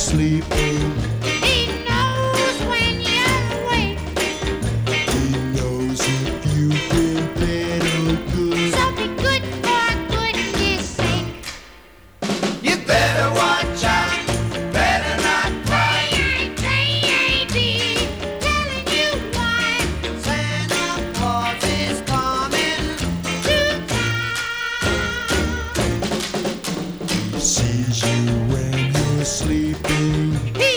sleeping. He knows when you're awake. He knows if you've been bad or good. So be good for goodness sake. You better watch out. Better not cry. Telling you why. Santa Claus is coming to town. He sees you. Hey!